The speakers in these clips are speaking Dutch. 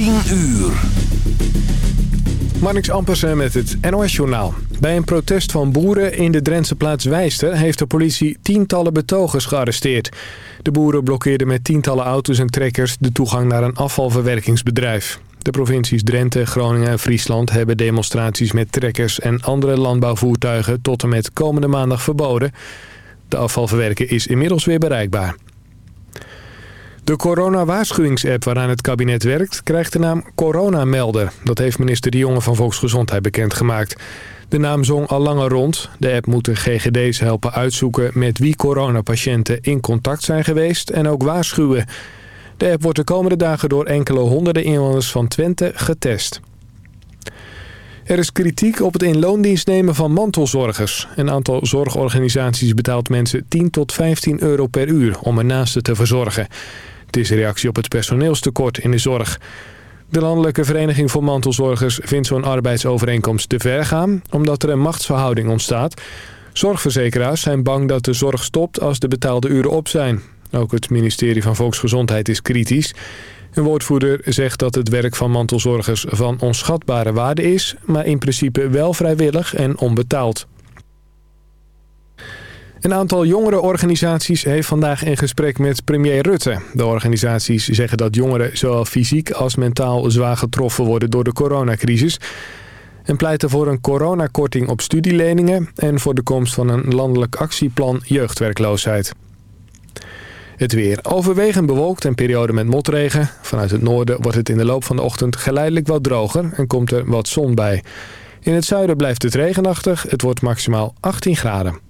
10 uur. Marnix Ampersen met het NOS-journaal. Bij een protest van boeren in de Drentse plaats Wijster... heeft de politie tientallen betogers gearresteerd. De boeren blokkeerden met tientallen auto's en trekkers... de toegang naar een afvalverwerkingsbedrijf. De provincies Drenthe, Groningen en Friesland hebben demonstraties met trekkers... en andere landbouwvoertuigen tot en met komende maandag verboden. De afvalverwerker is inmiddels weer bereikbaar. De corona-waarschuwingsapp waaraan het kabinet werkt... krijgt de naam Coronamelder. Dat heeft minister De Jonge van Volksgezondheid bekendgemaakt. De naam zong al langer rond. De app moet de GGD's helpen uitzoeken... met wie coronapatiënten in contact zijn geweest... en ook waarschuwen. De app wordt de komende dagen door enkele honderden inwoners van Twente getest. Er is kritiek op het in loondienst nemen van mantelzorgers. Een aantal zorgorganisaties betaalt mensen 10 tot 15 euro per uur om een naaste te verzorgen. Het is een reactie op het personeelstekort in de zorg. De Landelijke Vereniging voor Mantelzorgers vindt zo'n arbeidsovereenkomst te ver gaan... omdat er een machtsverhouding ontstaat. Zorgverzekeraars zijn bang dat de zorg stopt als de betaalde uren op zijn. Ook het ministerie van Volksgezondheid is kritisch. Een woordvoerder zegt dat het werk van mantelzorgers van onschatbare waarde is... maar in principe wel vrijwillig en onbetaald. Een aantal jongere organisaties heeft vandaag een gesprek met premier Rutte. De organisaties zeggen dat jongeren zowel fysiek als mentaal zwaar getroffen worden door de coronacrisis... en pleiten voor een coronakorting op studieleningen... en voor de komst van een landelijk actieplan jeugdwerkloosheid. Het weer overwegend bewolkt en periode met motregen. Vanuit het noorden wordt het in de loop van de ochtend geleidelijk wat droger en komt er wat zon bij. In het zuiden blijft het regenachtig. Het wordt maximaal 18 graden.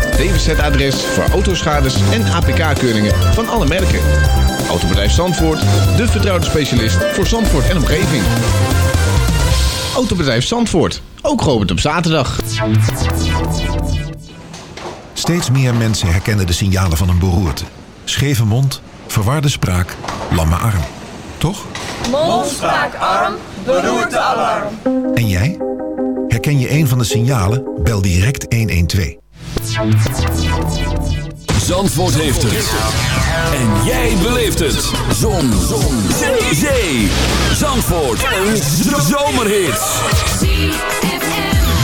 DWZ-adres voor autoschades en APK-keuringen van alle merken. Autobedrijf Zandvoort, de vertrouwde specialist voor Zandvoort en omgeving. Autobedrijf Zandvoort, ook geopend op zaterdag. Steeds meer mensen herkennen de signalen van een beroerte. Scheve mond, verwarde spraak, lamme arm. Toch? Mond, spraak, arm, beroerte, alarm. En jij? Herken je een van de signalen? Bel direct 112. Zandvoort heeft het. En jij beleeft het. Zon. Zon. Zee. Zee. Zandvoort. Een zomerhit.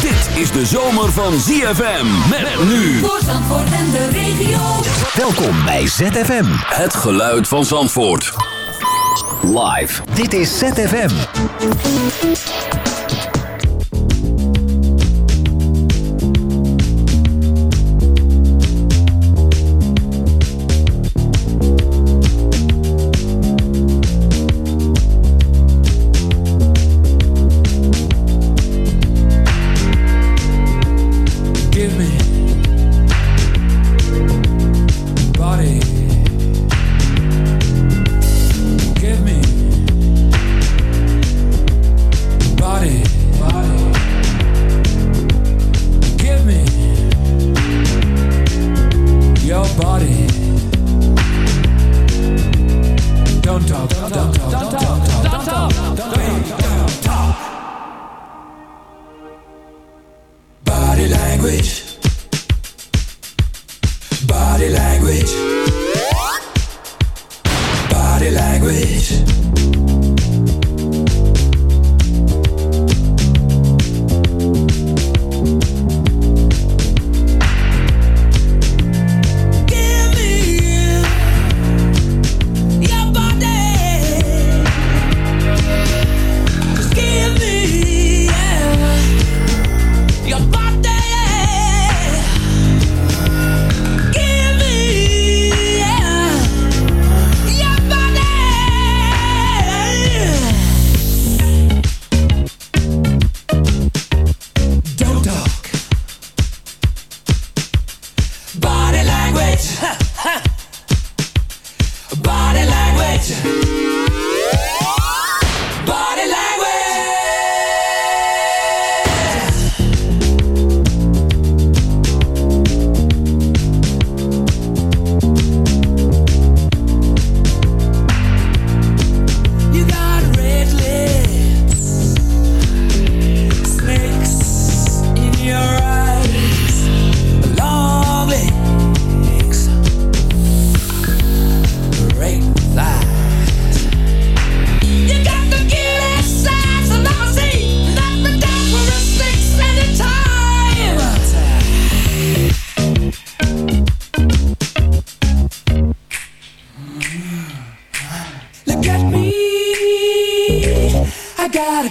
Dit is de zomer van ZFM. Met nu. Voor Zandvoort en de regio. Welkom bij ZFM. Het geluid van Zandvoort. Live. Dit is ZFM.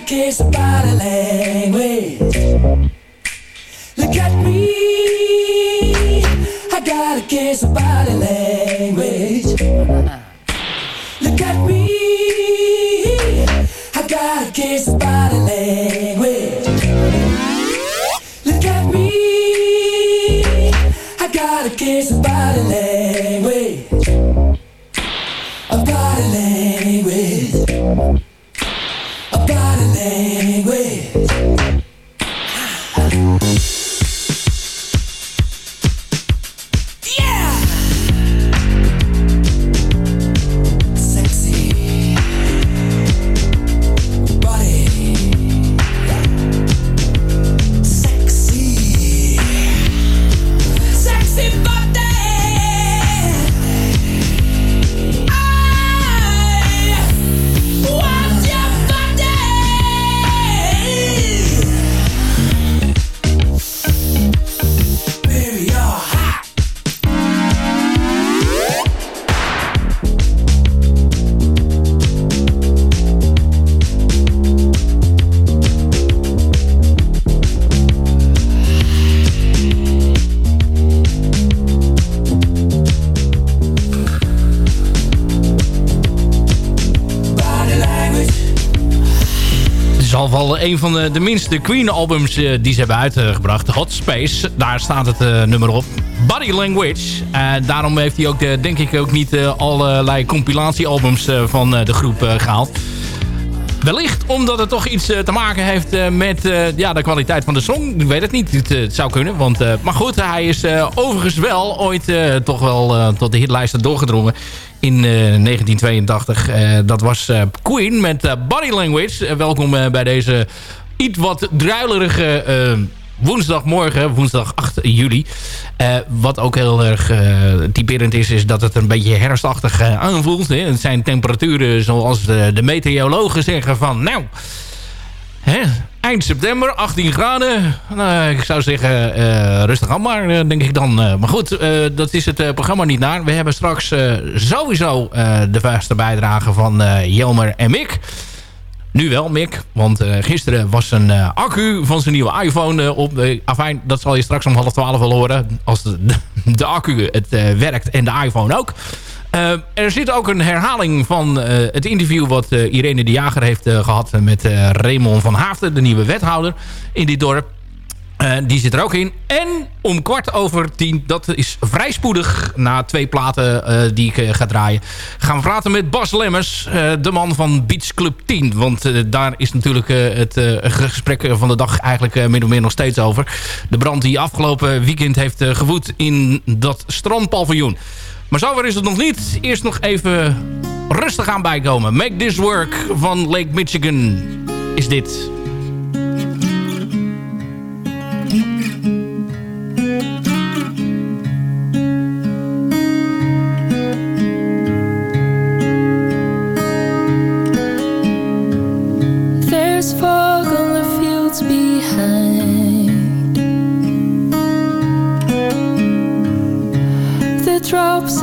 Case of body language. Look at me. I got a case of body language. Look at me. I got a case of een van de, de minste Queen-albums eh, die ze hebben uitgebracht. Hot Space, daar staat het eh, nummer op. Body Language. Eh, daarom heeft hij ook, de, denk ik, ook niet allerlei compilatiealbums van de groep eh, gehaald. Wellicht omdat het toch iets te maken heeft met ja, de kwaliteit van de song. Ik weet het niet. Het, het zou kunnen. Want, maar goed, hij is overigens wel ooit toch wel tot de hitlijsten doorgedrongen. In eh, 1982. Eh, dat was eh, Queen met eh, Body Language. Eh, welkom eh, bij deze iets wat druilerige eh, woensdagmorgen. Woensdag 8 juli. Eh, wat ook heel erg eh, typerend is, is dat het een beetje herfstachtig eh, aanvoelt. Hè. Het zijn temperaturen zoals de, de meteorologen zeggen van... Nou, hè, eind september, 18 graden. Nou, ik zou zeggen, eh, rustig aan maar, eh, denk ik dan. Eh, maar goed, dat is het programma niet naar. We hebben straks sowieso de vaste bijdrage van Jelmer en Mick. Nu wel, Mick. Want gisteren was een accu van zijn nieuwe iPhone op. Uh, afijn, dat zal je straks om half twaalf wel horen. Als de, de, de accu het werkt en de iPhone ook. Eh, er zit ook een herhaling van eh, het interview... wat eh, Irene de Jager heeft eh, gehad met Raymond van Haafden... de nieuwe wethouder in dit dorp. Die zit er ook in. En om kwart over tien, dat is vrij spoedig... na twee platen die ik ga draaien... gaan we praten met Bas Lemmers, de man van Beach Club 10. Want daar is natuurlijk het gesprek van de dag eigenlijk min of meer nog steeds over. De brand die afgelopen weekend heeft gewoed in dat strandpaviljoen. Maar zover is het nog niet. Eerst nog even rustig aan bijkomen. Make This Work van Lake Michigan is dit. There's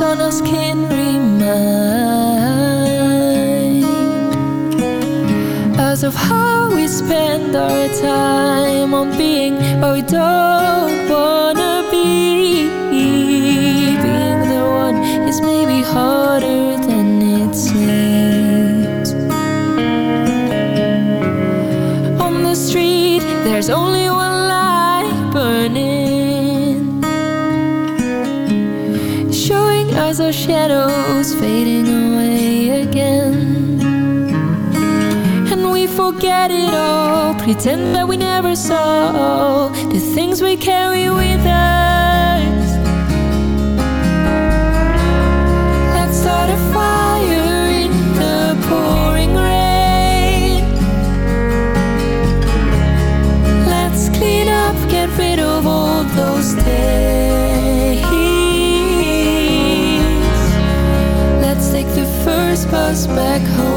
on our skin remind us of how we spend our time on being what we don't shadows fading away again. And we forget it all, pretend that we never saw the things we carry with us. us back home.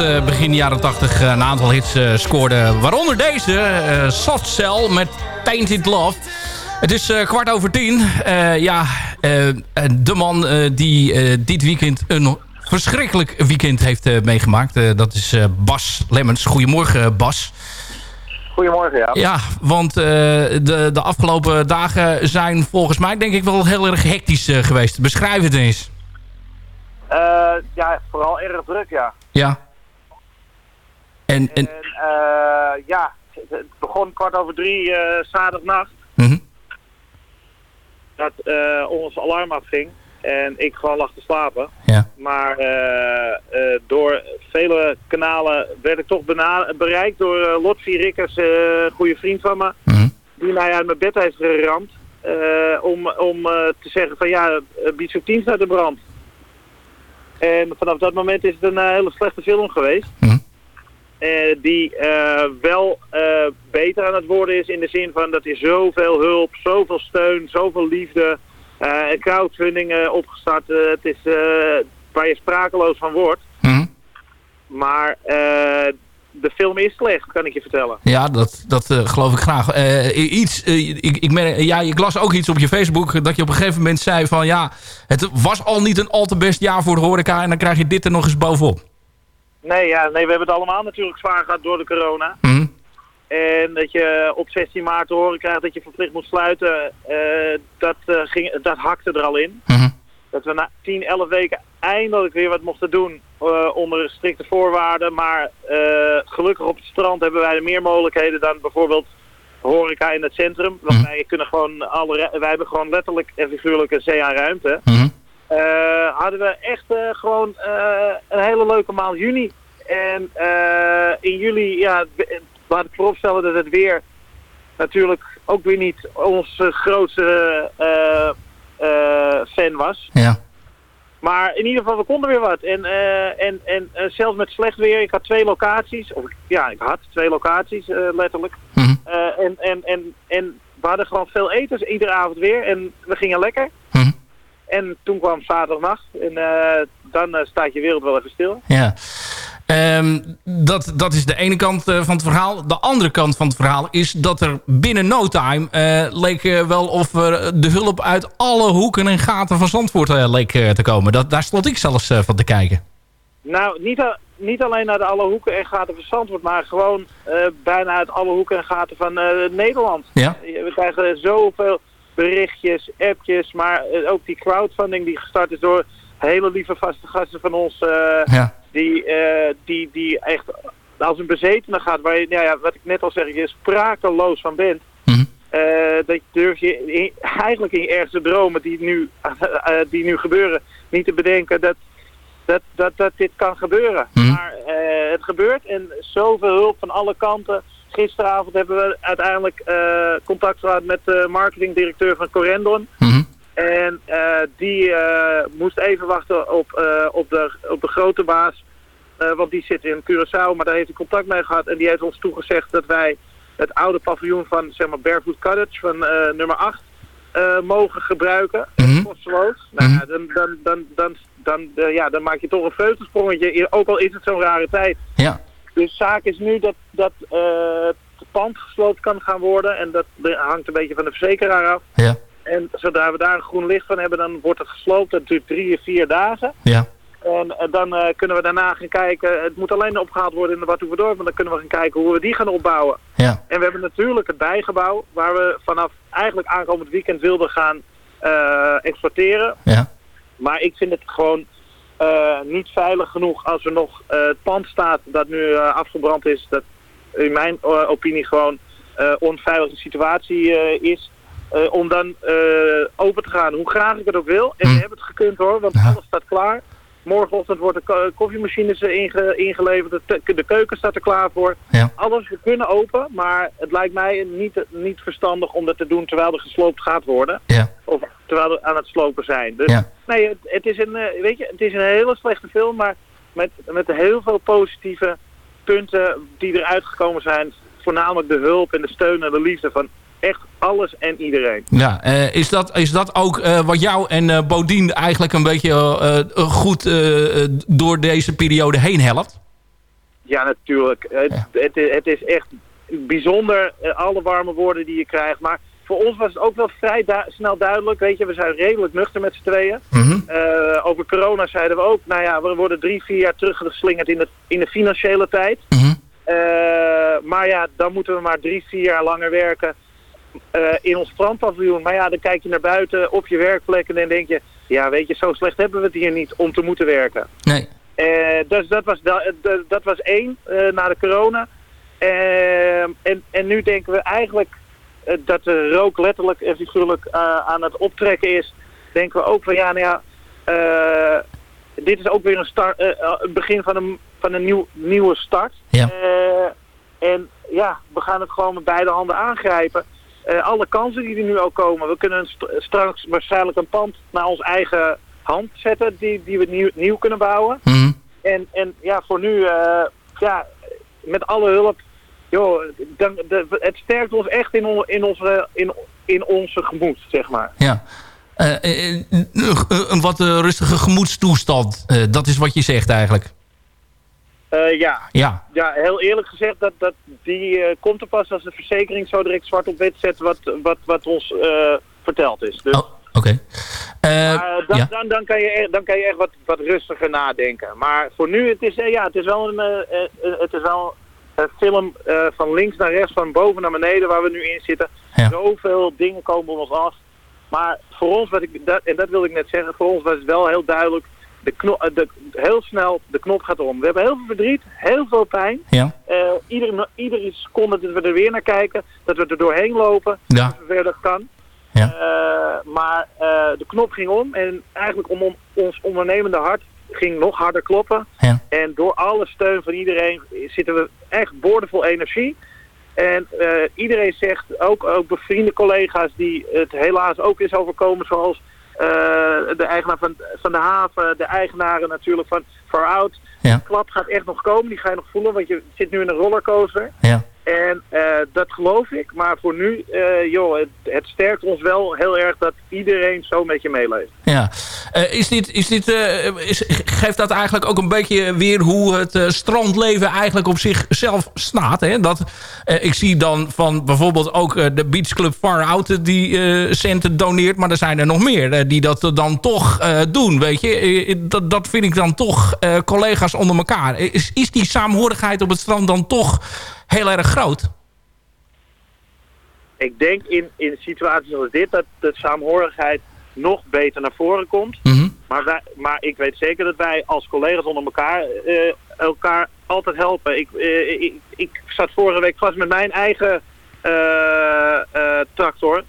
Begin begin jaren 80 eh, een aantal hits eh, scoorde. Waaronder deze, Soft Cell met Tainted Love. Het is kwart over tien. Ja, de man die dit weekend een verschrikkelijk weekend heeft meegemaakt. dat is Bas Lemmens. Goedemorgen, Bas. Goedemorgen, ja. Ja, want de, de afgelopen dagen zijn volgens mij denk ik wel heel erg hectisch geweest. Beschrijf het eens. ja, vooral erg druk, ja. Ja. En, en, En eh, ja, het- begon kwart over drie eh zaterdagnacht. Mhm. Dat eh, ons alarm afging. En ik gewoon lag te slapen. Ja. Maar door vele kanalen werd ik toch bereikt door uh, Lotfi Rikkers, een goede vriend van me. Mhm. Die mij uit mijn bed heeft geramd. om om te zeggen van ja, uh, Bietshoek 10 staat in brand. En vanaf dat moment is het een hele slechte film geweest. Mhm. Eh, die eh, wel eh, beter aan het worden is in de zin van dat er zoveel hulp, zoveel steun, zoveel liefde, crowdfunding opgestart. Het is waar je sprakeloos van wordt. Mhm. Maar de film is slecht, kan ik je vertellen. Ja, dat, dat geloof ik graag. Iets, ik, ik, merk- ja, ik las ook iets op je Facebook dat je op een gegeven moment zei van ja, het was al niet een al te best jaar voor de horeca en dan krijg je dit er nog eens bovenop. Nee, ja, nee, we hebben het allemaal natuurlijk zwaar gehad door de corona. Mhm. En dat je op 16 maart te horen krijgt dat je verplicht moet sluiten, eh, dat, eh, ging, dat hakte er al in. Mhm. Dat we na 10, 11 weken eindelijk weer wat mochten doen eh, onder strikte voorwaarden. Maar gelukkig op het strand hebben wij meer mogelijkheden dan bijvoorbeeld horeca in het centrum. Want wij kunnen gewoon alle, wij hebben gewoon letterlijk en figuurlijk een zee aan ruimte. Mhm. Eh, hadden we echt eh, gewoon eh, een hele leuke maand juni. En in juli, ja, laat ik vooropstellen dat het weer natuurlijk ook weer niet onze grootste fan was. Ja. Maar in ieder geval, we konden weer wat. En, en, en zelfs met slecht weer, ik had twee locaties. Of ja, ik had twee locaties, letterlijk. Mhm. En, en, en, en we hadden gewoon veel etens, iedere avond weer. En we gingen lekker. En toen kwam zaterdagnacht. En eh, dan eh, staat je wereld wel even stil. Ja. Ehm, dat, dat is de ene kant eh, van het verhaal. De andere kant van het verhaal is dat er binnen no time leek wel of er de hulp uit alle hoeken en gaten van Zandvoort leek te komen. Dat, daar stond ik zelfs van te kijken. Nou, niet, niet alleen naar de alle hoeken en gaten van Zandvoort, maar gewoon bijna uit alle hoeken en gaten van Nederland. Ja. We krijgen zoveel berichtjes, appjes, maar eh, ook die crowdfunding die gestart is door hele lieve vaste gasten van ons, eh, Ja. die, eh, die, die echt als een bezetene gaat, waar je, nou ja, wat ik net al zeg, je sprakeloos van bent. Mhm. Dat durf je in- eigenlijk in je ergste dromen die nu, die nu gebeuren, niet te bedenken dat, dat, dat, dat dit kan gebeuren. Mhm. Maar het gebeurt en zoveel hulp van alle kanten. Gisteravond hebben we uiteindelijk eh, contact gehad met de marketingdirecteur van Corendon. Mhm. En eh, die eh, moest even wachten op, op, de, op de grote baas. Want die zit in Curaçao, maar daar heeft hij contact mee gehad. En die heeft ons toegezegd dat wij het oude paviljoen van zeg maar, Barefoot Cottage van nummer 8 eh, mogen gebruiken. Mhm. Kosteloos. Nou, ja, dan, dan, dan, dan, dan, ja, dan maak je toch een vreugdesprongetje. Ook al is het zo'n rare tijd. Ja. Dus zaak is nu dat, dat eh, het pand gesloopt kan gaan worden. En dat hangt een beetje van de verzekeraar af. Ja. En zodra we daar een groen licht van hebben, dan wordt het gesloopt. Dat duurt drie of vier dagen. Ja. En eh, dan eh, kunnen we daarna gaan kijken. Het moet alleen opgehaald worden in de Badhoevedorp. Maar dan kunnen we gaan kijken hoe we die gaan opbouwen. Ja. En we hebben natuurlijk het bijgebouw. Waar we vanaf eigenlijk aankomend weekend wilden gaan exporteren. Ja. Maar ik vind het gewoon niet veilig genoeg als er nog eh, het pand staat dat nu eh, afgebrand is. Dat in mijn eh, opinie gewoon eh onveilige situatie eh, is. eh, om dan eh, open te gaan, hoe graag ik het ook wil. En we hebben het gekund hoor, want alles staat klaar. Morgenochtend worden de ko- koffiemachines inge- ingeleverd, de, keuken staat er klaar voor. Ja. Alles, we kunnen open, maar het lijkt mij niet, niet verstandig om dat te doen terwijl er gesloopt gaat worden. Ja. Of terwijl we aan het slopen zijn. Dus Ja. nee, het, het is een, eh, weet je, het is een hele slechte film, maar met, met heel veel positieve punten die eruit gekomen zijn. Voornamelijk de hulp en de steun en de liefde van echt alles en iedereen. Ja, eh, is, dat, is dat ook eh, wat jou en eh Bodien eigenlijk een beetje goed door deze periode heen helpt? Ja, natuurlijk. Het, het, is- het is echt bijzonder, alle warme woorden die je krijgt. Maar voor ons was het ook wel vrij du- snel duidelijk. Weet je, we zijn redelijk nuchter met z'n tweeën. Eh, over corona zeiden we ook, nou ja, we worden drie, vier jaar teruggeslingerd in de, in de financiële tijd. Eh, maar ja, dan moeten we maar drie, vier jaar langer werken eh, in ons strandpaviljoen. Maar ja, dan kijk je naar buiten op je werkplek en dan denk je... Ja, weet je, zo slecht hebben we het hier niet om te moeten werken. Nee. Eh, dus dat was, da- da- dat was één eh, na de corona. Eh, en, en nu denken we eigenlijk eh, dat de rook letterlijk en figuurlijk eh, aan het optrekken is. Denken we ook van ja, nou ja, eh, dit is ook weer een start, eh, eh, het begin van een, van een nieuw, nieuwe start. Ja. Eh, en ja, we gaan het gewoon met beide handen aangrijpen. Eh, alle kansen die er nu ook komen. We kunnen st- straks waarschijnlijk een pand naar ons eigen hand zetten die, die we nieuw, nieuw kunnen bouwen. Mhm. En, en ja, voor nu, eh, ja, met alle hulp, joh, dan, de, het sterkt ons echt in, on, in, onze, in, in onze gemoed, zeg maar. Ja. Eh, een, wat rustige gemoedstoestand. Dat is wat je zegt eigenlijk. Eh, ja. Ja. ja, heel eerlijk gezegd, dat, dat, die eh, komt er pas als de verzekering zo direct zwart op wit zet wat, wat, wat ons eh, verteld is. Dus, Oké. Maar, eh, dan, ja. dan, dan, kan je, echt- dan kan je echt wat, wat rustiger nadenken. Maar voor nu, het is, ja, het is wel een, het is wel een film van links naar rechts, van boven naar beneden waar we nu in zitten. Zoveel dingen komen op ons af. Maar voor ons, wat ik, dat, en dat wil ik net zeggen, voor ons was het wel heel duidelijk, de knop, eh, de, heel snel, de knop gaat om. We hebben heel veel verdriet, heel veel pijn. Ja. Eh, iedere, iedere seconde dat we er weer naar kijken, dat we er doorheen lopen, Ja. voor zover dat kan. Eh, maar de knop ging om en eigenlijk om, om ons ondernemende hart ging nog harder kloppen. En door alle steun van iedereen zitten we echt boordevol energie. En iedereen zegt, ook, ook bevriende collega's die het helaas ook is overkomen, zoals de eigenaar van, van de haven, de eigenaren natuurlijk van Far Out. Ja. De klap gaat echt nog komen, die ga je nog voelen, want je zit nu in een rollercoaster. Ja. En eh, dat geloof ik, maar voor nu, eh, joh, het, het sterkt ons wel heel erg dat iedereen zo met je meeleeft. Ja. Eh, is dit, is dit, is, geeft dat eigenlijk ook een beetje weer hoe het strandleven eigenlijk op zichzelf staat? Hè? Dat, ik zie dan van bijvoorbeeld ook de Beach Club Far Out die centen doneert. Maar er zijn er nog meer die dat dan toch doen, weet je. Dat, dat vind ik dan toch collega's onder elkaar. Is, is die saamhorigheid op het strand dan toch heel erg groot? Ik denk in, in situaties als dit dat de saamhorigheid nog beter naar voren komt. Maar, wij, maar ik weet zeker dat wij als collega's onder elkaar eh, elkaar altijd helpen. Ik, eh, ik, ik zat vorige week vast met mijn eigen eh, tractor.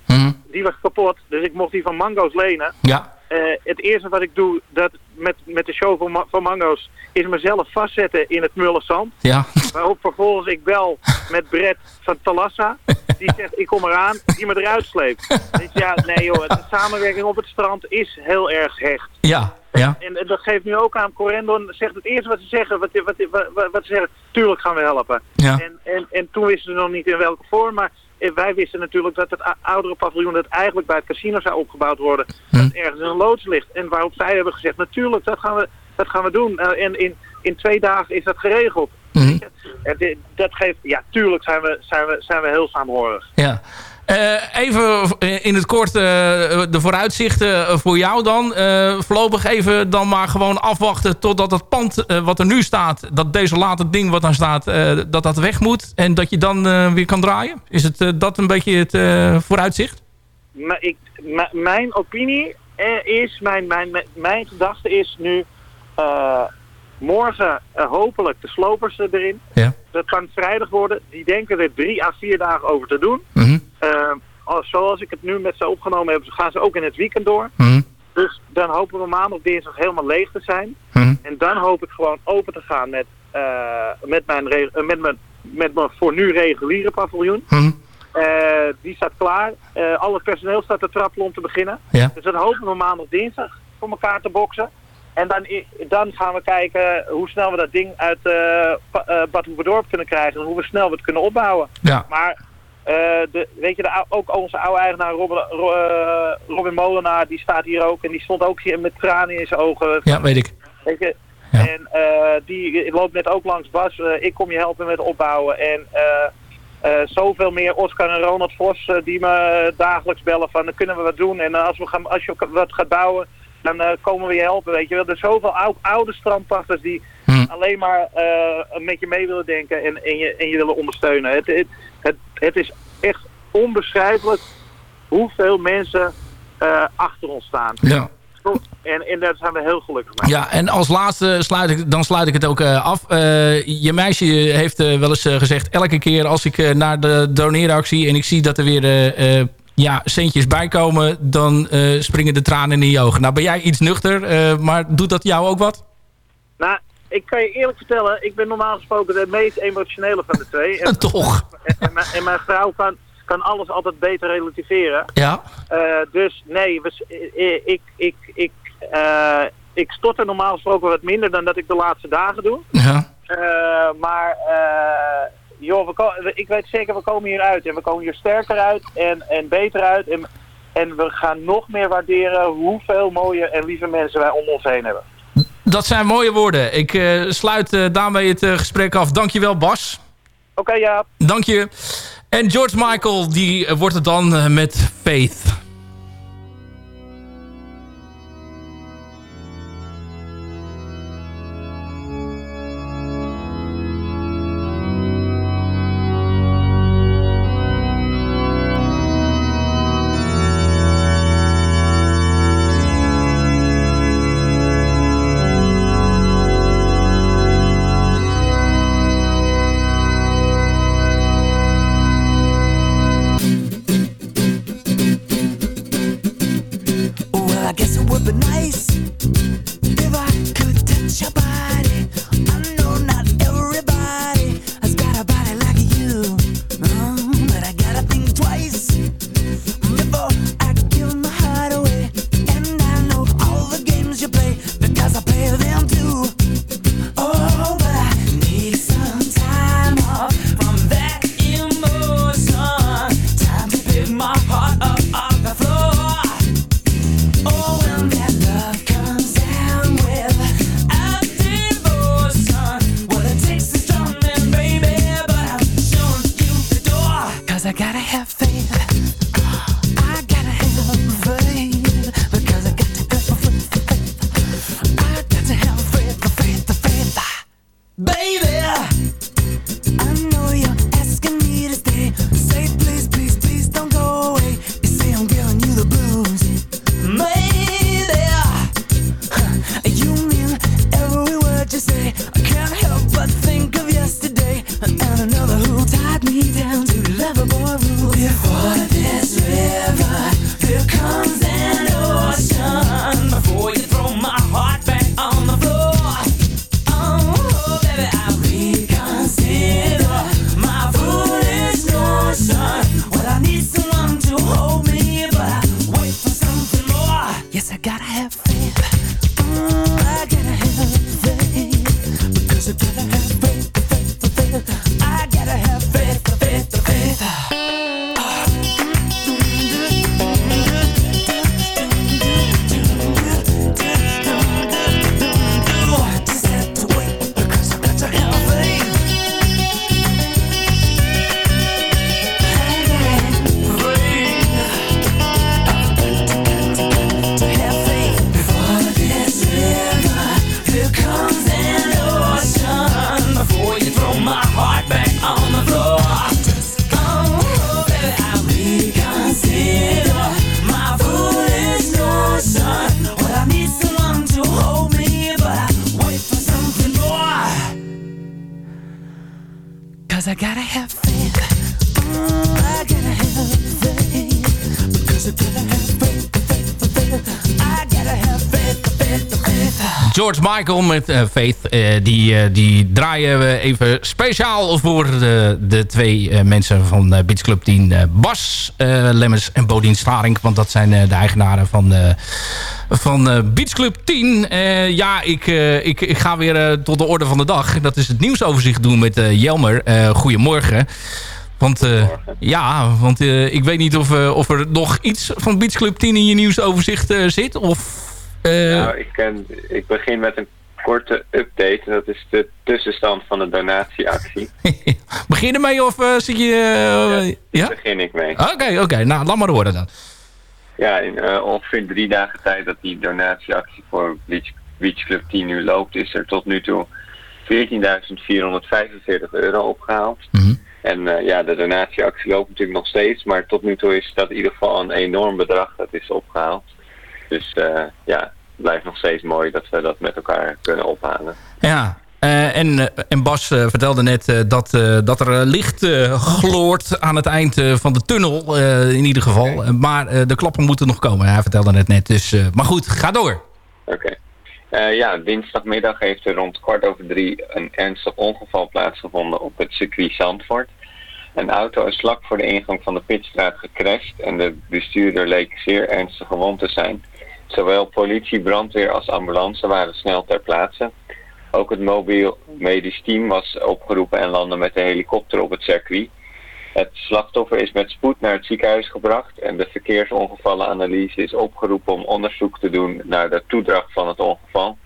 Die was kapot, dus ik mocht die van Mango's lenen. Ja. Eh, het eerste wat ik doe dat met, met de show van, van Mango's is mezelf vastzetten in het mulle zand. Ja. Waarop vervolgens ik bel met Brett van Talassa. Die zegt, ik kom eraan, die me eruit sleept. Dus ja, nee joh, de samenwerking op het strand is heel erg hecht. Ja. Ja. En dat geeft nu ook aan, Corendon zegt het eerste wat ze zeggen, wat, wat, wat, wat, ze zeggen, tuurlijk gaan we helpen. Ja. En, en, en toen wisten ze nog niet in welke vorm, maar wij wisten natuurlijk dat het oudere paviljoen dat eigenlijk bij het casino zou opgebouwd worden, dat ergens een loods ligt. En waarop zij hebben gezegd, natuurlijk, dat gaan we, dat gaan we doen. Eh, en in, in twee dagen is dat geregeld. En dit- dat geeft, ja, tuurlijk zijn we, zijn we, zijn we heel saamhorig. Ja. Eh, even in het kort eh, de vooruitzichten voor jou dan. Eh, voorlopig even dan maar gewoon afwachten totdat het pand wat er nu staat... dat desolate ding wat daar staat, dat dat weg moet. En dat je dan weer kan draaien. Is het dat een beetje het vooruitzicht? Ik, mijn opinie is, mijn, mijn, mijn, mijn gedachte is nu morgen hopelijk de slopers erin. Ja. Dat kan vrijdag worden. Die denken er drie à vier dagen over te doen. Eh, als- zoals ik het nu met ze opgenomen heb, gaan ze ook in het weekend door. Dus dan hopen we maandag, dinsdag helemaal leeg te zijn. En dan hoop ik gewoon open te gaan met, eh, met, mijn, eh, met, mijn, met mijn voor nu reguliere paviljoen. Eh, die staat klaar. Eh al het personeel staat te trappelen om te beginnen. Ja. Dus dat hopen we maandag, dinsdag voor elkaar te boksen. En dan, dan gaan we kijken hoe snel we dat ding uit eh eh, Bad Hoeverdorp kunnen krijgen. En hoe we snel we het kunnen opbouwen. Ja. Maar eh, de, weet je, de, ook onze oude eigenaar Robin, Ro- eh, Robin Molenaar, die staat hier ook. En die stond ook hier met tranen in zijn ogen. Ja, weet ik. Weet je, En eh, die loopt net ook langs Bas. Eh, ik kom je helpen met opbouwen. En eh, eh, zoveel meer Oscar en Ronald Vos eh, die me dagelijks bellen van dan kunnen we wat doen. En eh, als, we gaan, als je wat gaat bouwen, dan eh, komen we je helpen. Weet je wel. Er zijn zoveel ou- oude strandpachters die alleen maar eh, met je mee willen denken en, en, je, en je willen ondersteunen. Het, het, het, het is echt onbeschrijfelijk hoeveel mensen eh, achter ons staan. Ja. En, en daar zijn we heel gelukkig mee. Ja, en als laatste sluit ik, dan sluit ik het ook eh, af. Je meisje heeft wel eens gezegd... elke keer als ik naar de doneeractie... en ik zie dat er weer ja, centjes bij komen... dan springen de tranen in je ogen. Nou ben jij iets nuchter, maar doet dat jou ook wat? Nou, ik kan je eerlijk vertellen, ik ben normaal gesproken de meest emotionele van de twee. En, Toch? En, en mijn, en mijn vrouw kan, kan alles altijd beter relativeren. Ja. Eh, dus nee, we, ik, ik, ik, eh, ik stotter normaal gesproken wat minder dan dat ik de laatste dagen doe. Ja. Eh, maar joh, we- ik weet zeker, we komen hier uit. En we komen hier sterker uit en, en beter uit. En, en we gaan nog meer waarderen hoeveel mooie en lieve mensen wij om ons heen hebben. Dat zijn mooie woorden. Ik eh, sluit eh, daarmee het eh, gesprek af. Dankjewel Bas. Oké, ja. Dank je. En George Michael, die wordt het dan met Faith. Baby, Michael met eh, Faith. eh, die, eh, die draaien we even speciaal voor de, de twee mensen van Beach Club 10. eh, Bas Lemmers en Bodien Staring. Want dat zijn de eigenaren van, van Beach Club 10. Eh, ja, ik, ik, ik ga weer tot de orde van de dag. Dat is het nieuwsoverzicht doen met Jelmer. Goedemorgen. Want ja, want ik weet niet of, of er nog iets van Beach Club 10 in je nieuwsoverzicht zit. Of, Nou, ik, ik begin met een korte update. Dat is de tussenstand van de donatieactie. Begin ermee of eh, zit je... eh, ja? Begin ik mee. Oké, oké. Nou, laat maar horen dan. Ja, in eh, ongeveer drie dagen tijd dat die donatieactie voor Beach, Beach Club 10 nu loopt, is er tot nu toe 14.445 euro opgehaald. En eh, ja, de donatieactie loopt natuurlijk nog steeds, maar tot nu toe is dat in ieder geval een enorm bedrag dat is opgehaald. Dus eh, ja, het blijft nog steeds mooi dat we dat met elkaar kunnen ophalen. Ja, eh, en, eh, en Bas vertelde net dat, dat er licht gloort aan het eind van de tunnel, in ieder geval. Maar de klappen moeten nog komen. Hij vertelde het net. Dus, maar goed, ga door. Oké. Ja, dinsdagmiddag heeft er rond kwart over drie een ernstig ongeval plaatsgevonden op het circuit Zandvoort. Een auto is vlak voor de ingang van de pitstraat gecrashed en de bestuurder leek zeer ernstig gewond te zijn. Zowel politie, brandweer als ambulance waren snel ter plaatse. Ook het mobiel medisch team was opgeroepen en landde met de helikopter op het circuit. Het slachtoffer is met spoed naar het ziekenhuis gebracht en de verkeersongevallenanalyse is opgeroepen om onderzoek te doen naar de toedracht van het ongeval.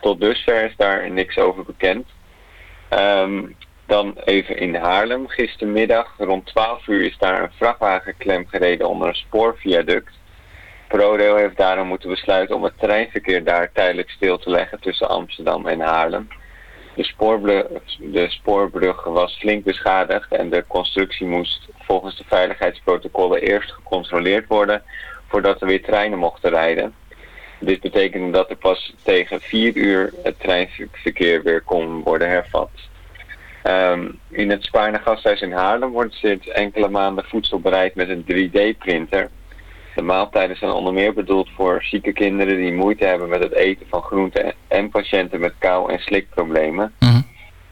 Tot dusver is daar niks over bekend. Ehm, dan even in Haarlem. Gistermiddag rond 12 uur is daar een vrachtwagen klem gereden onder een spoorviaduct. ProRail heeft daarom moeten besluiten om het treinverkeer daar tijdelijk stil te leggen tussen Amsterdam en Haarlem. De spoorbrug, de spoorbrug was flink beschadigd en de constructie moest volgens de veiligheidsprotocollen eerst gecontroleerd worden voordat er weer treinen mochten rijden. Dit betekende dat er pas tegen 4 uur het treinverkeer weer kon worden hervat. Ehm, in het Spaarne Gasthuis in Haarlem wordt sinds enkele maanden voedsel bereid met een 3D-printer. De maaltijden zijn onder meer bedoeld voor zieke kinderen die moeite hebben met het eten van groenten en- en patiënten met kou- en slikproblemen.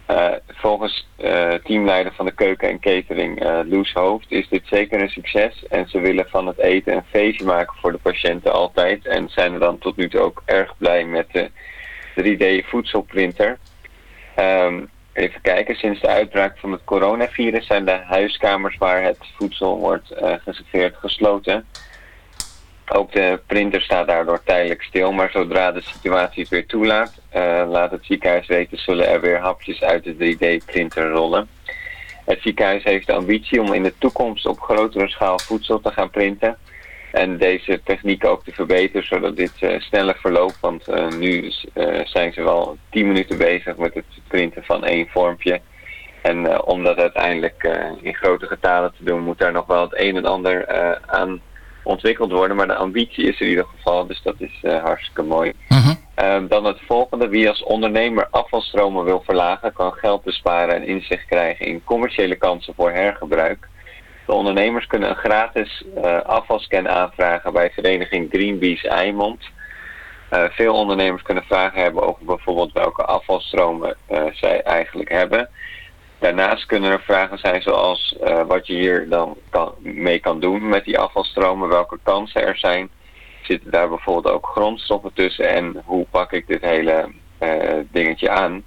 Eh, volgens eh, teamleider van de keuken en catering, eh Loes Hoofd, is dit zeker een succes. En ze willen van het eten een feestje maken voor de patiënten altijd. En zijn er dan tot nu toe ook erg blij met de 3D voedselprinter. Ehm, even kijken, sinds de uitbraak van het coronavirus zijn de huiskamers waar het voedsel wordt eh, geserveerd gesloten. Ook de printer staat daardoor tijdelijk stil, maar zodra de situatie het weer toelaat, eh, laat het ziekenhuis weten, zullen er weer hapjes uit de 3D-printer rollen. Het ziekenhuis heeft de ambitie om in de toekomst op grotere schaal voedsel te gaan printen. En deze techniek ook te verbeteren, zodat dit eh, sneller verloopt. Want eh, nu zijn ze wel 10 minuten bezig met het printen van één vormpje. En om dat uiteindelijk in grote getalen te doen, moet daar nog wel het een en ander aan ontwikkeld worden. Maar de ambitie is er in ieder geval, dus dat is eh, hartstikke mooi. Ehm, dan het volgende. Wie als ondernemer afvalstromen wil verlagen, kan geld besparen en inzicht krijgen in commerciële kansen voor hergebruik. De ondernemers kunnen een gratis eh, afvalscan aanvragen bij vereniging Greenpeace Eimond. Eh, veel ondernemers kunnen vragen hebben over bijvoorbeeld welke afvalstromen zij eigenlijk hebben. Daarnaast kunnen er vragen zijn zoals eh, wat je hier dan mee kan doen met die afvalstromen, welke kansen er zijn. Zitten daar bijvoorbeeld ook grondstoffen tussen en hoe pak ik dit hele eh, dingetje aan?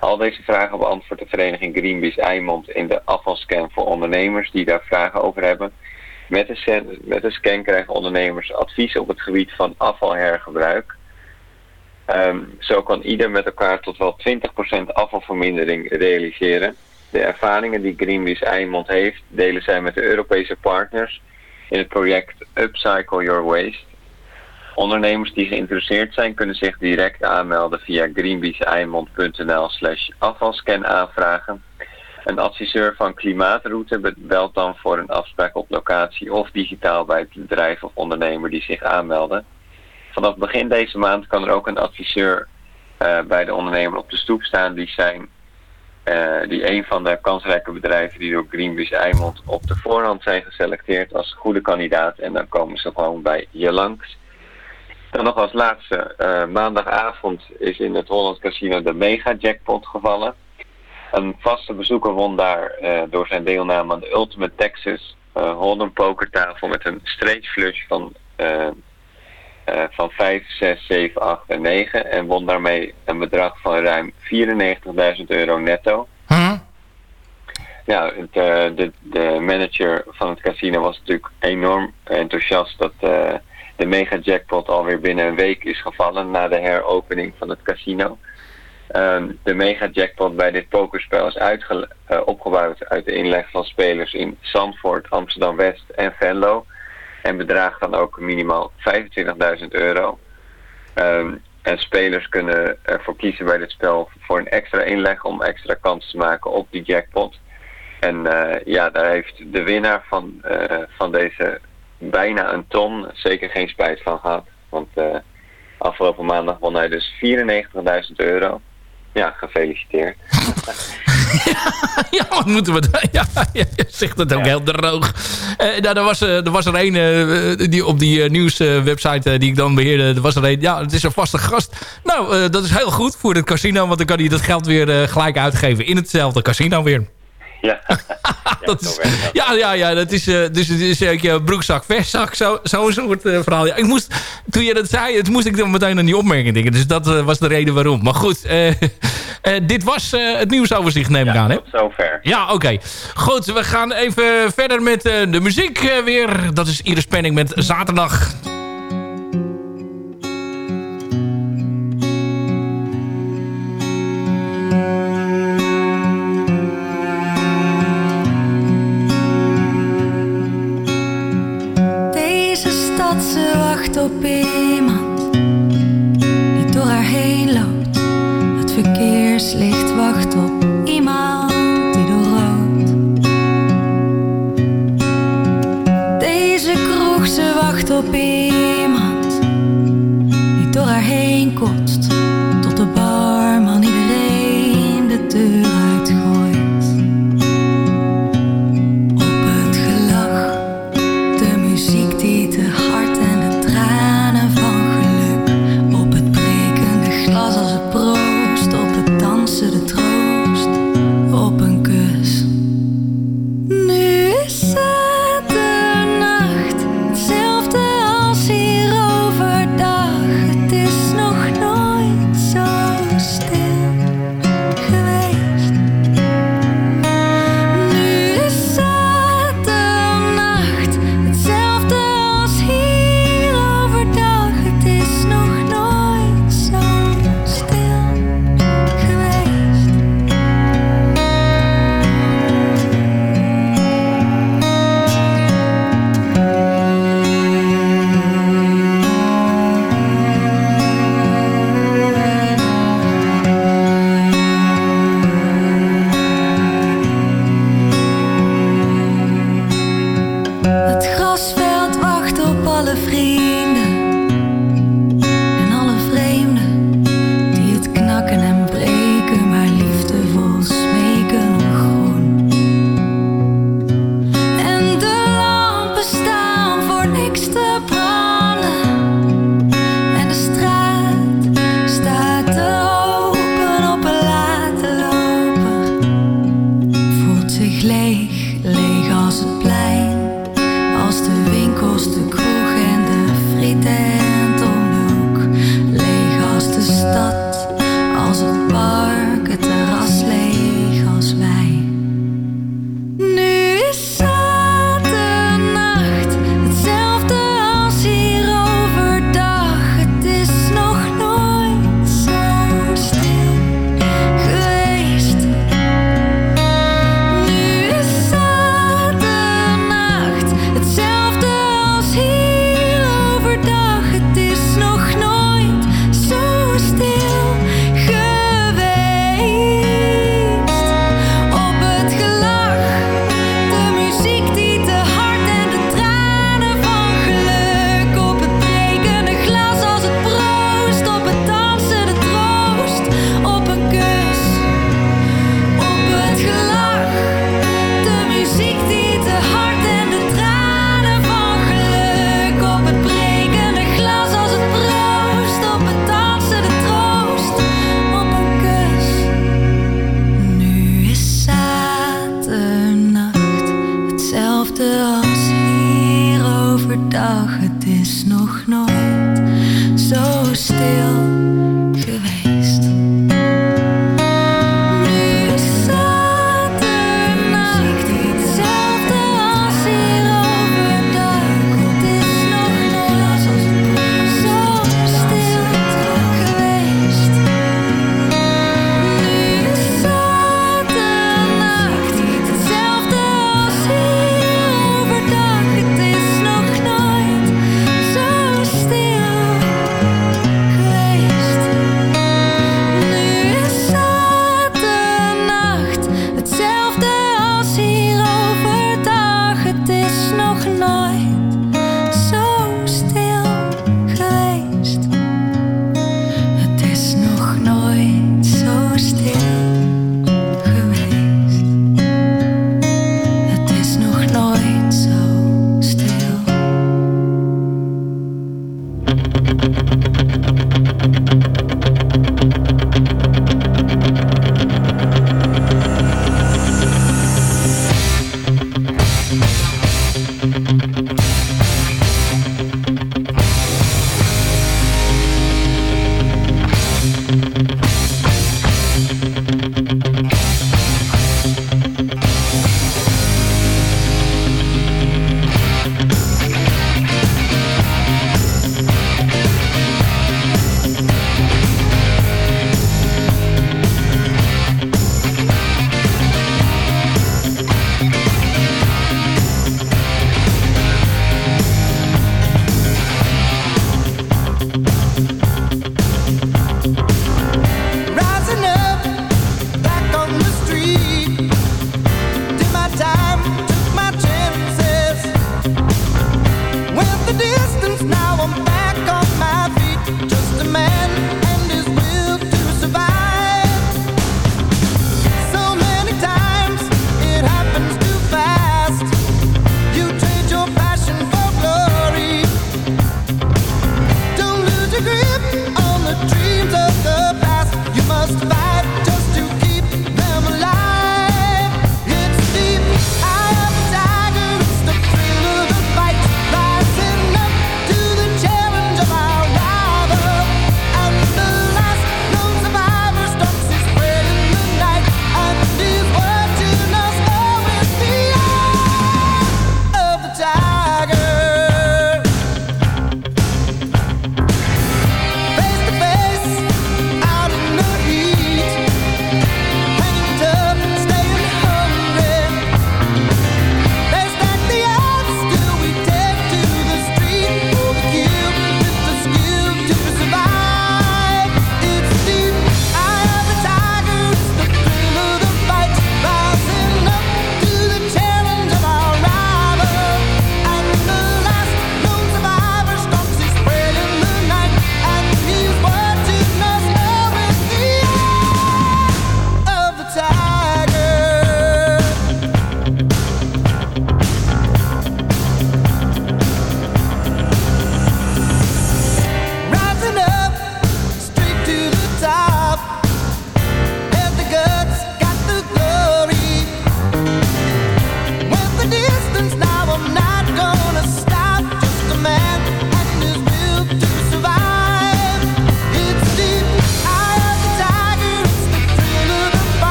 Al deze vragen beantwoordt de vereniging Greenpeace Eimond in de afvalscan voor ondernemers die daar vragen over hebben. Met de, met de scan krijgen ondernemers advies op het gebied van afvalhergebruik. Ehm, zo kan ieder met elkaar tot wel 20% afvalvermindering realiseren. De ervaringen die Greenpeace Eimond heeft, delen zij met de Europese partners in het project Upcycle Your Waste. Ondernemers die geïnteresseerd zijn kunnen zich direct aanmelden via greenpeaceeimond.nl slash afvalscan aanvragen. Een adviseur van Klimaatroute be- belt dan voor een afspraak op locatie of digitaal bij het bedrijf of ondernemer die zich aanmelden. Vanaf begin deze maand kan er ook een adviseur eh, bij de ondernemer op de stoep staan die zijn eh, die een van de kansrijke bedrijven die door Greenpeace Eimond op de voorhand zijn geselecteerd als goede kandidaat en dan komen ze gewoon bij je langs. Dan nog als laatste, eh, maandagavond is in het Holland Casino de mega jackpot gevallen. Een vaste bezoeker won daar door zijn deelname aan de Ultimate Texas eh Hold'em pokertafel met een straight flush van, eh, van 5, 6, 7, 8 en 9 en won daarmee een bedrag van ruim 94.000 euro netto. Ja, het, eh, de, de manager van het casino was natuurlijk enorm enthousiast dat eh, de mega jackpot alweer binnen een week is gevallen na de heropening van het casino. Ehm, de mega jackpot bij dit pokerspel is opgebouwd uit de inleg van spelers in Zandvoort, Amsterdam-West en Venlo. En bedraagt dan ook minimaal 25.000 euro. Ehm, En spelers kunnen ervoor kiezen bij dit spel voor een extra inleg om extra kans te maken op die jackpot. En eh, ja, daar heeft de winnaar van, eh, van deze bijna een ton zeker geen spijt van gehad. Want eh, afgelopen maandag won hij dus 94.000 euro. Ja, gefeliciteerd. ja, wat moeten we... Ja, ja, je zegt het ook heel droog. Eh, nou, er, was, eh, er was er een eh, die op die nieuwswebsite die ik dan beheerde. Er was er een, ja, het is een vaste gast. Nou, dat is heel goed voor het casino. Want dan kan hij dat geld weer gelijk uitgeven in hetzelfde casino weer. Ja, dat is, ja, ja, ja, dat is, eh, dus het is een uh, broekzak, verzak, zo'n zo soort verhaal. Ja, ik moest, toen je dat zei, het moest ik dan meteen aan die opmerking denken. Dus dat was de reden waarom. Maar goed, dit was het nieuwsoverzicht, neem ik aan, hè? Tot zover. Ja, oké. Goed, we gaan even verder met de muziek weer. Dat is Iris Penning met Zaterdag.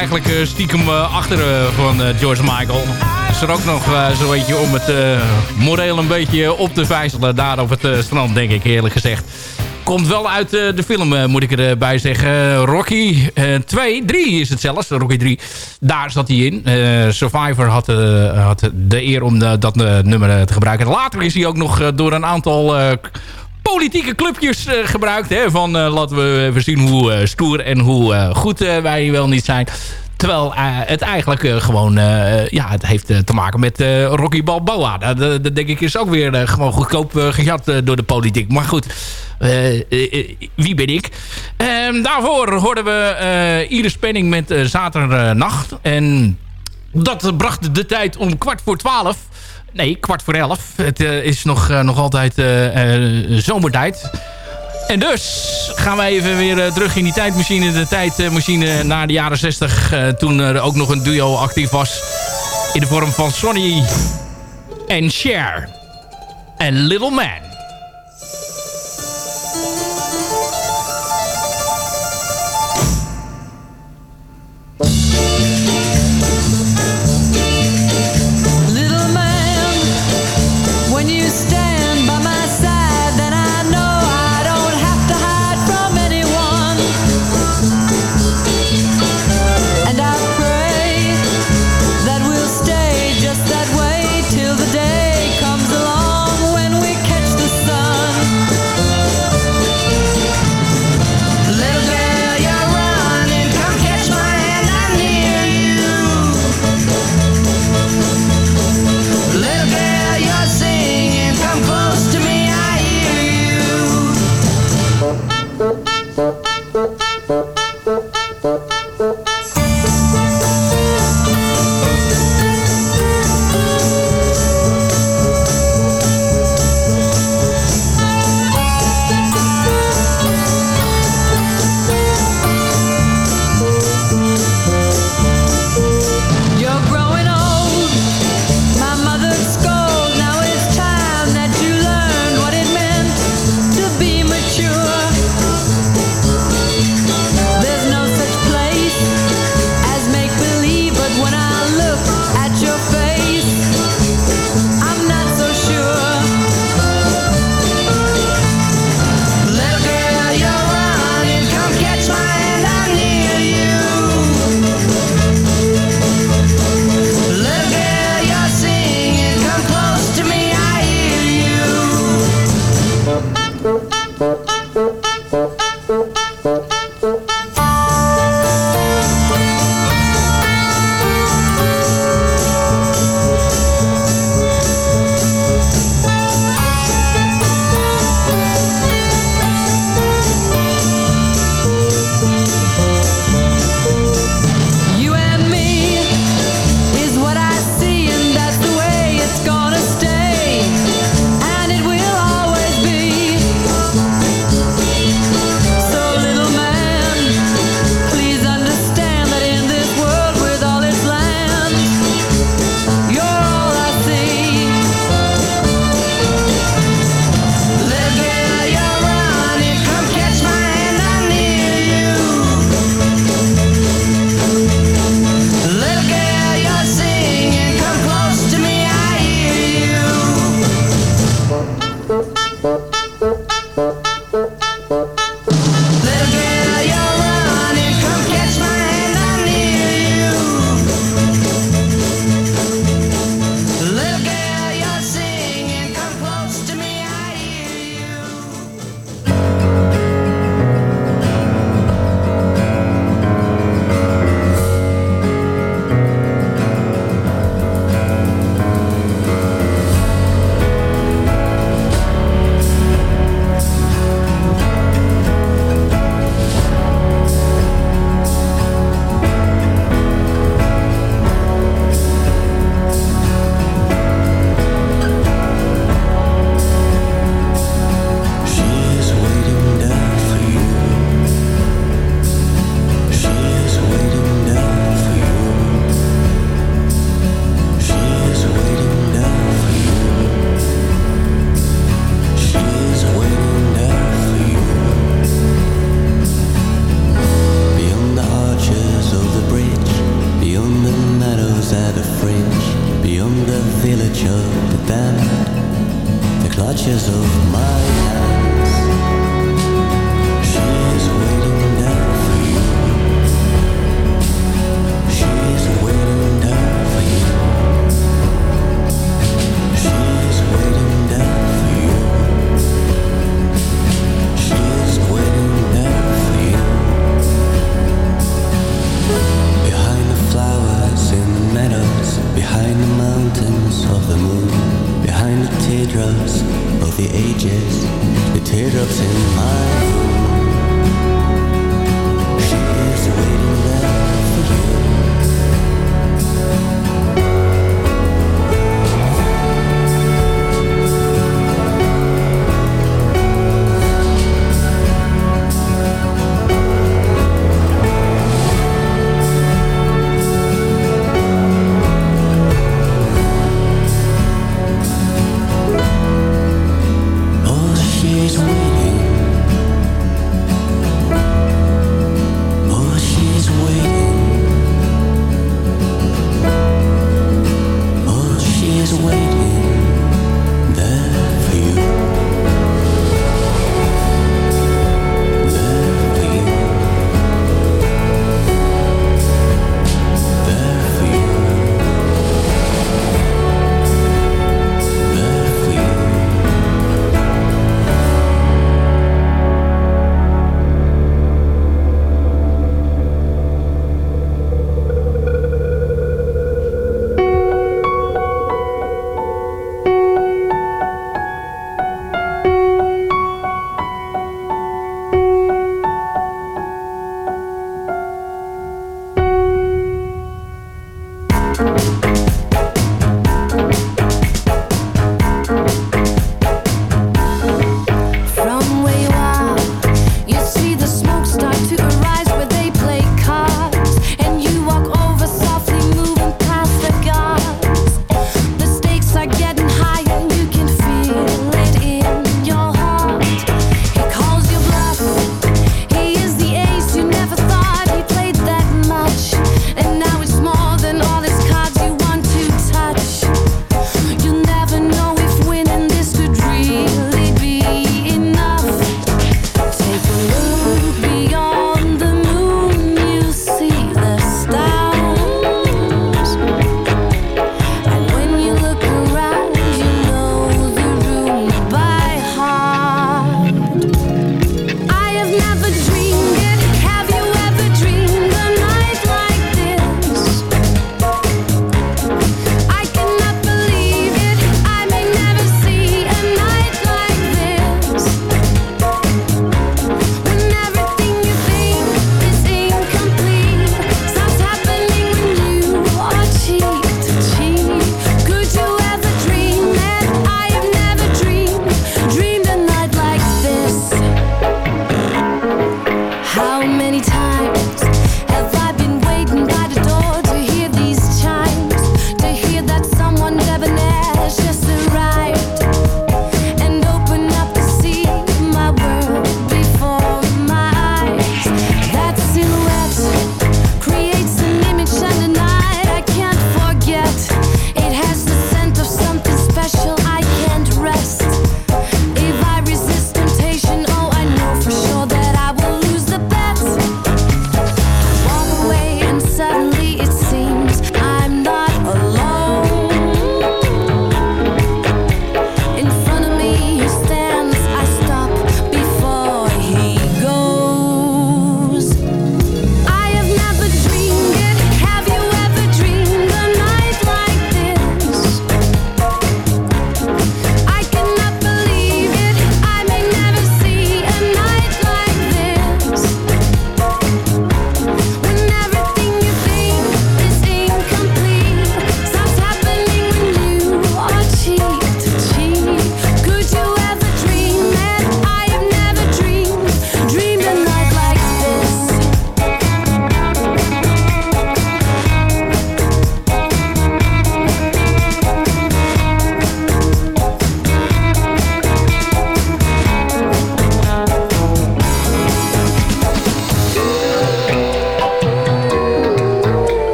Eigenlijk eh, stiekem eh, achter eh, van George Michael. Is er ook nog eh, zo eentje om het moreel een beetje op te vijzelen daar op het strand, denk ik eerlijk gezegd. Komt wel uit de film, moet ik erbij zeggen. Rocky 2, 3 is het zelfs. Rocky 3, daar zat hij in. Survivor had, had de eer om dat nummer te gebruiken. Later is hij ook nog door een aantal politieke clubjes eh, gebruikt. Hè, van eh, laten we even zien hoe eh, stoer en hoe goed wij wel niet zijn. Terwijl het eigenlijk gewoon... ja, het heeft te maken met Rocky Balboa. Dat, dat, denk ik is ook weer gewoon goedkoop gejat door de politiek. Maar goed, wie ben ik? Ehm, daarvoor hoorden we Iris Penning met Zaternacht. En dat bracht de tijd om kwart voor twaalf. Nee, kwart voor elf. Het eh, is nog, eh, nog altijd eh, zomertijd. En dus gaan we even weer terug in die tijdmachine. De tijdmachine naar de jaren 60. eh, toen er ook nog een duo actief was. In de vorm van Sonny en Cher. En Little Man.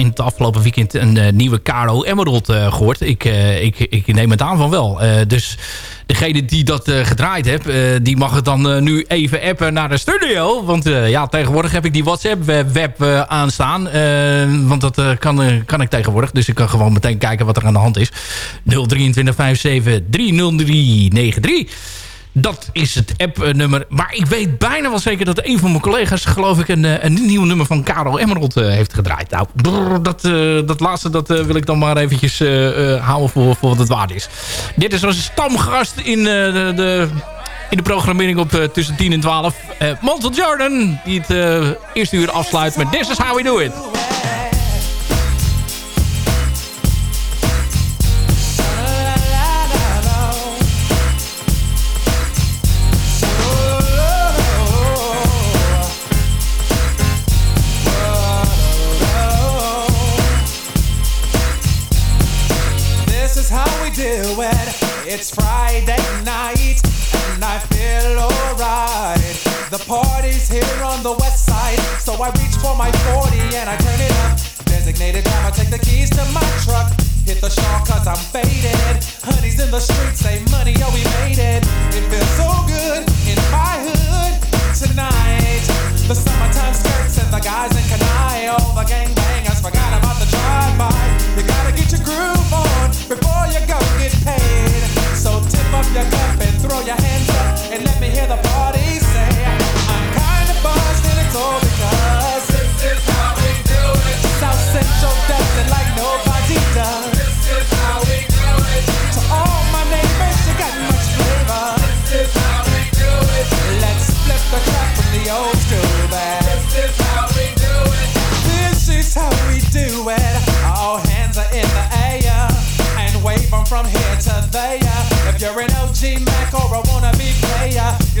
In het afgelopen weekend een eh, nieuwe Caro Emerald eh, gehoord? Ik, eh, ik, ik neem het aan van wel. Dus degene die dat gedraaid heeft, die mag het dan nu even appen naar de studio. Want ja, tegenwoordig heb ik die WhatsApp-web aanstaan. Want dat kan, kan ik tegenwoordig. Dus ik kan gewoon meteen kijken wat er aan de hand is. 023 57 30393. Dat is het app-nummer. Maar ik weet bijna wel zeker dat een van mijn collega's... geloof ik een, eh, een nieuw nummer van Karel Emerald eh, heeft gedraaid. Nou, brrr, dat, eh, dat laatste dat, wil ik dan maar eventjes houden voor, voor wat het waard is. Dit is onze stamgast in, de, de, in de programmering op tussen 10 en 12. eh Montel Jordan, die het eerste uur afsluit met This is How We Do It. It's Friday night, and I feel alright. The party's here on the west side, so I reach for my 40 and I turn it up. Designated driver, take the keys to my truck. Hit the shawl cause I'm faded. Honey's in the streets, say money, yo, we made it.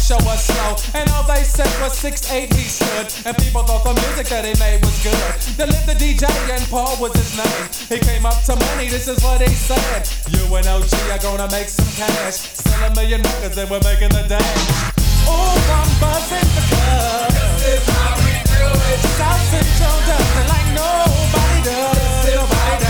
show was slow. And all they said was 6'8 he stood. And people thought the music that he made was good. Then lived the DJ and Paul was his name. He came up to money, this is what he said. You and OG are gonna make some cash. Sell a million records and we're making the dash. Oh, I'm buzzing because this is how we do it. South Central does it like nobody does. Nobody does.